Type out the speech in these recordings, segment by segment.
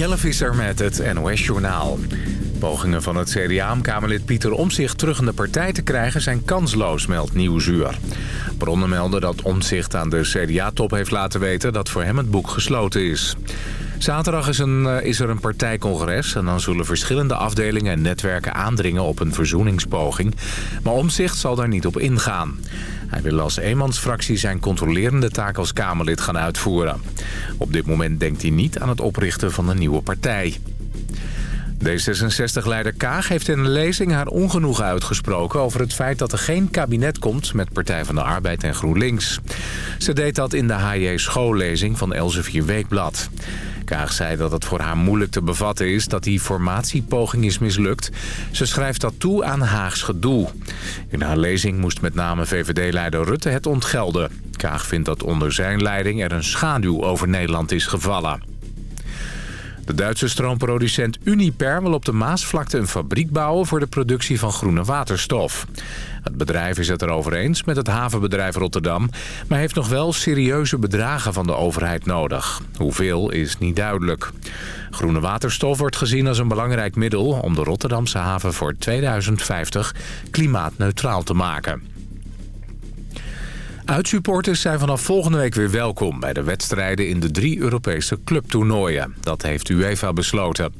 Jelle Visser met het NOS-journaal. Pogingen van het CDA-kamerlid Pieter Omzicht terug in de partij te krijgen zijn kansloos, meldt Nieuwsuur. Bronnen melden dat Omzicht aan de CDA-top heeft laten weten dat voor hem het boek gesloten is. Zaterdag is, een, eh, is er een partijcongres en dan zullen verschillende afdelingen en netwerken aandringen op een verzoeningspoging. Maar Omzicht zal daar niet op ingaan. Hij wil als eenmansfractie zijn controlerende taak als Kamerlid gaan uitvoeren. Op dit moment denkt hij niet aan het oprichten van een nieuwe partij. D66-leider Kaag heeft in een lezing haar ongenoegen uitgesproken... over het feit dat er geen kabinet komt met Partij van de Arbeid en GroenLinks. Ze deed dat in de HJ schoollezing van Elsevier Weekblad. Kaag zei dat het voor haar moeilijk te bevatten is dat die formatiepoging is mislukt. Ze schrijft dat toe aan Haags gedoe. In haar lezing moest met name VVD-leider Rutte het ontgelden. Kaag vindt dat onder zijn leiding er een schaduw over Nederland is gevallen. De Duitse stroomproducent Uniper wil op de Maasvlakte een fabriek bouwen voor de productie van groene waterstof. Het bedrijf is het erover eens met het havenbedrijf Rotterdam... maar heeft nog wel serieuze bedragen van de overheid nodig. Hoeveel is niet duidelijk. Groene waterstof wordt gezien als een belangrijk middel... om de Rotterdamse haven voor 2050 klimaatneutraal te maken. Uitsupporters zijn vanaf volgende week weer welkom... bij de wedstrijden in de drie Europese clubtoernooien. Dat heeft UEFA besloten.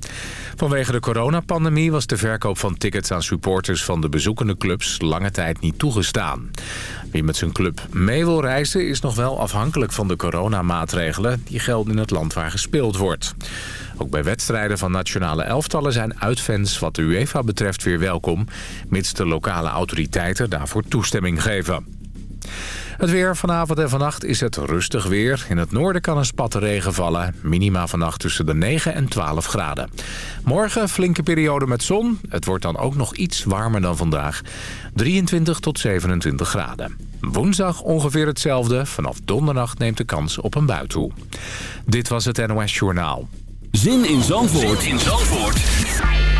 Vanwege de coronapandemie was de verkoop van tickets aan supporters... van de bezoekende clubs lange tijd niet toegestaan. Wie met zijn club mee wil reizen is nog wel afhankelijk van de coronamaatregelen... die gelden in het land waar gespeeld wordt. Ook bij wedstrijden van nationale elftallen zijn uitfans wat de UEFA betreft weer welkom... mits de lokale autoriteiten daarvoor toestemming geven. Het weer vanavond en vannacht is het rustig weer. In het noorden kan een spat regen vallen. Minima vannacht tussen de 9 en 12 graden. Morgen flinke periode met zon. Het wordt dan ook nog iets warmer dan vandaag. 23 tot 27 graden. Woensdag ongeveer hetzelfde. Vanaf donderdag neemt de kans op een bui toe. Dit was het NOS Journaal. Zin in Zandvoort, zin in Zandvoort.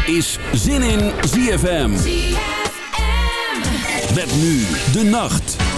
is Zin in ZFM. ZFM. Met nu de nacht.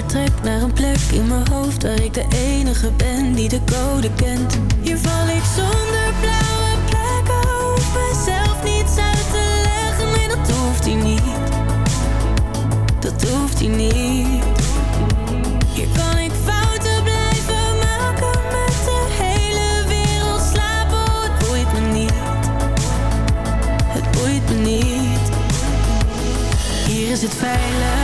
vertrek naar een plek in mijn hoofd waar ik de enige ben die de code kent. Hier val ik zonder blauwe plekken, hoef zelf niets uit te leggen. Nee, dat hoeft hij niet. Dat hoeft hij niet. Hier kan ik fouten blijven maken met de hele wereld slapen. Het boeit me niet. Het boeit me niet. Hier is het veilig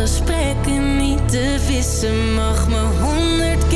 Gesprekken niet te vissen, mag me honderd keer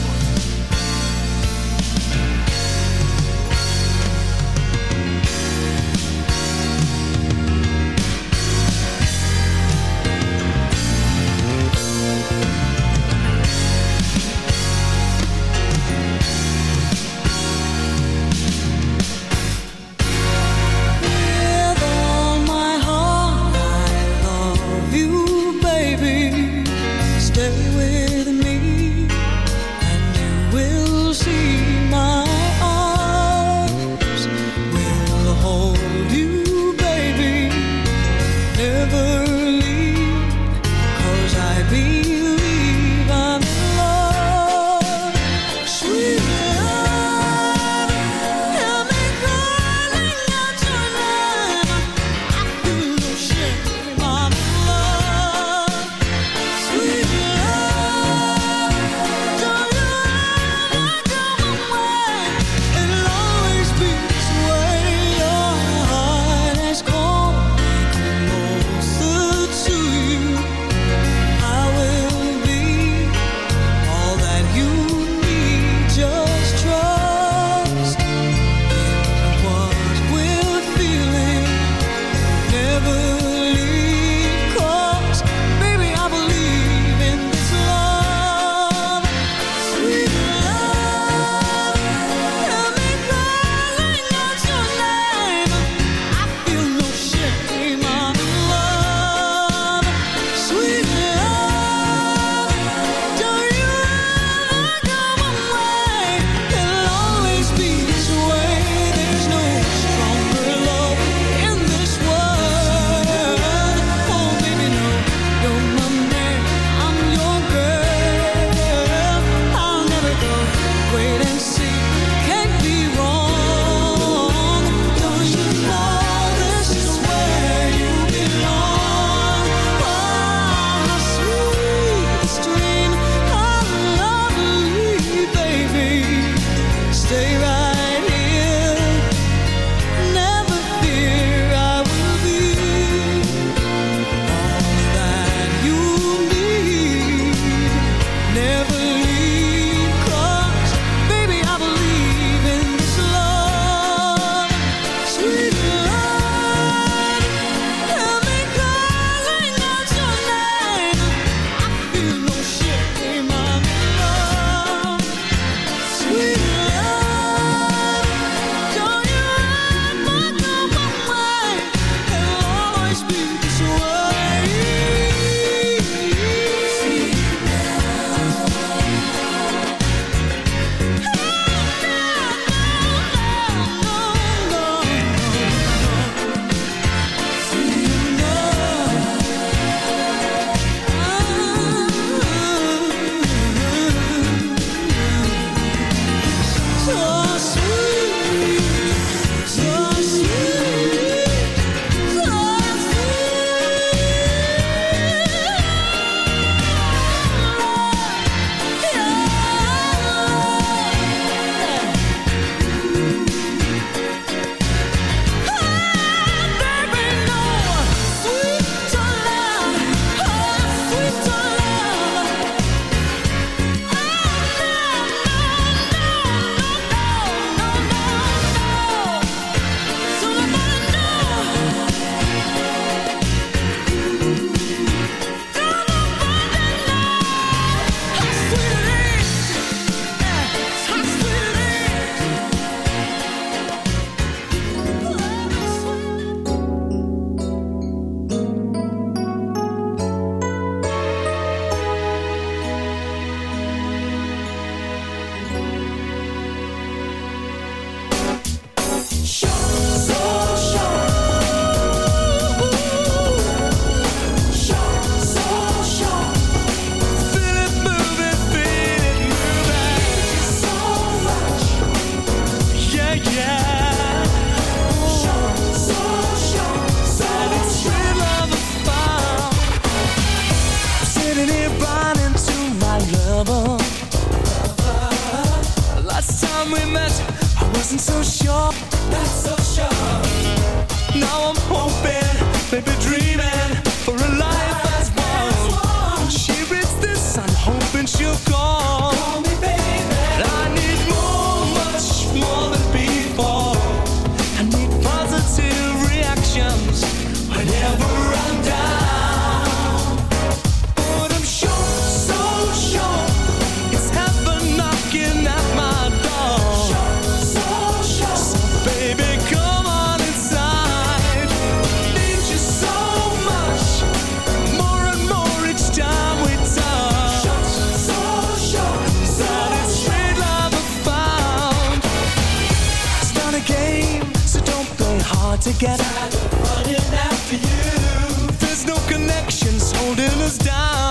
Hard to get. Running after you. There's no connections holding us down.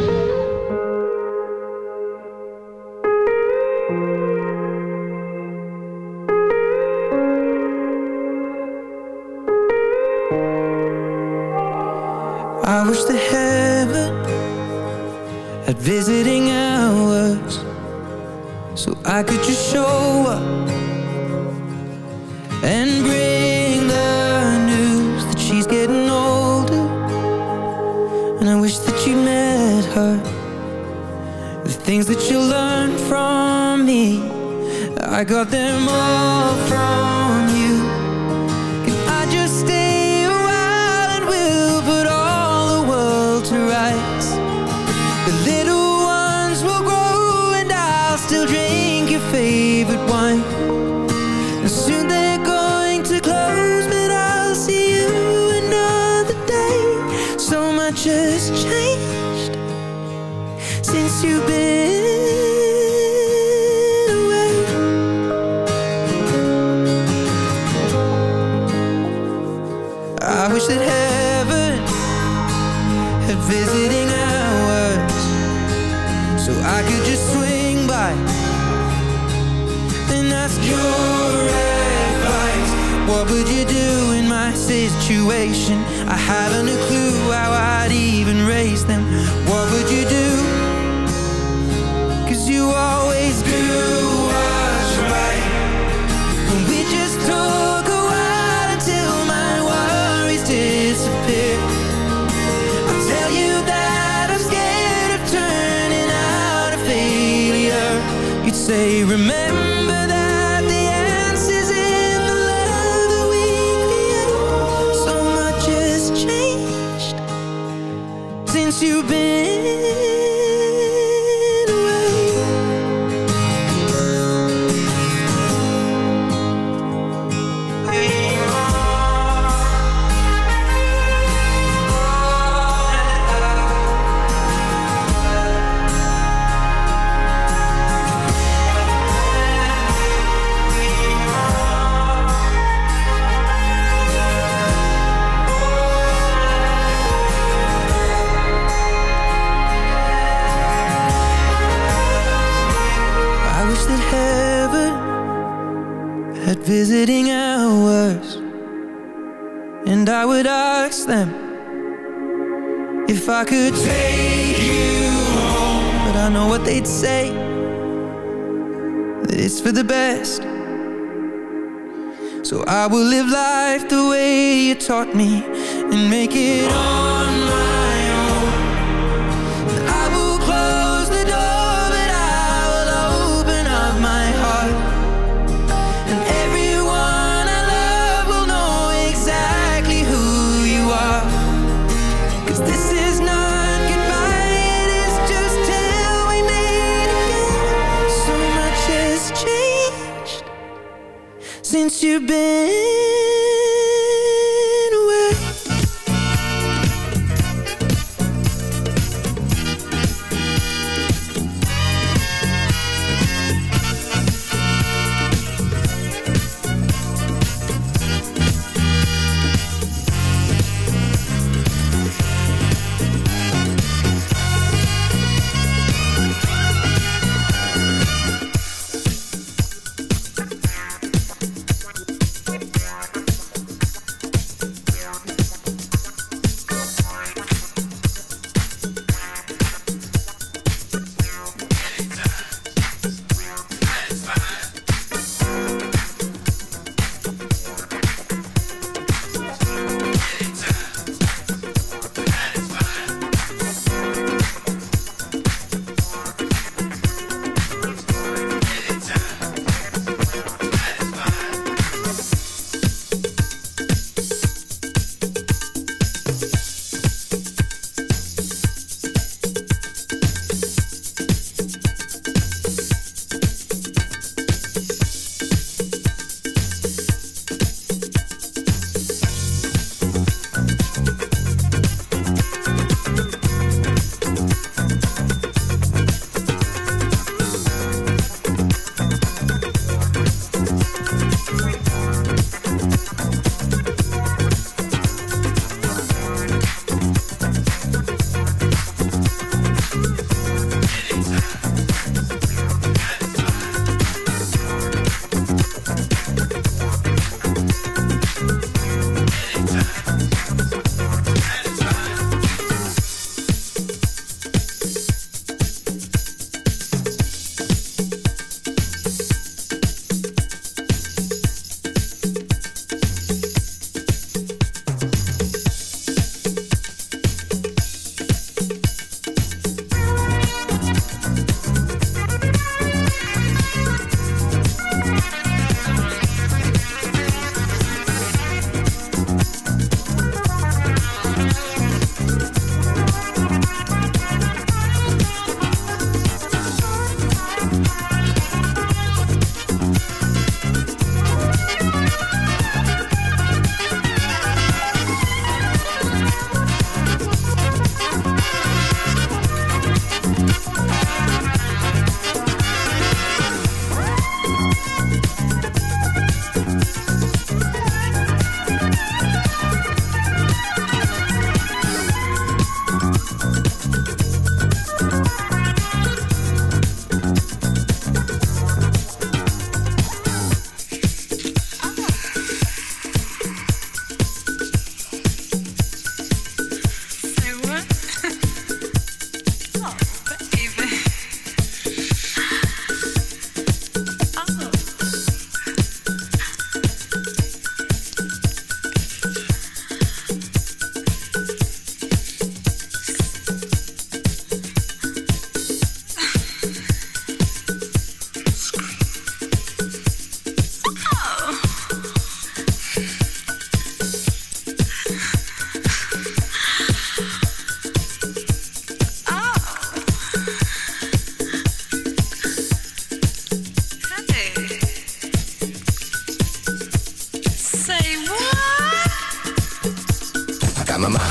remember I will live life the way you taught me And make it all you've been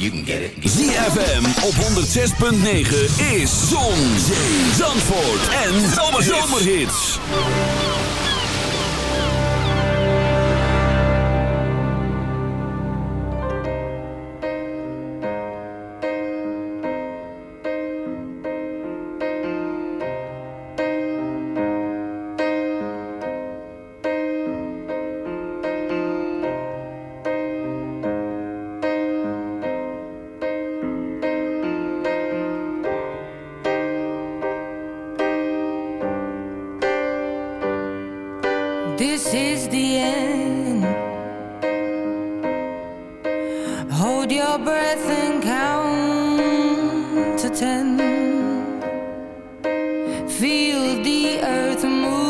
You can. ZFM op 106.9 is Zon, Zee, Zandvoort en Zomerhits. Zomerhits. feel the earth move.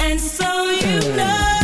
and so you mm. know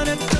wanna do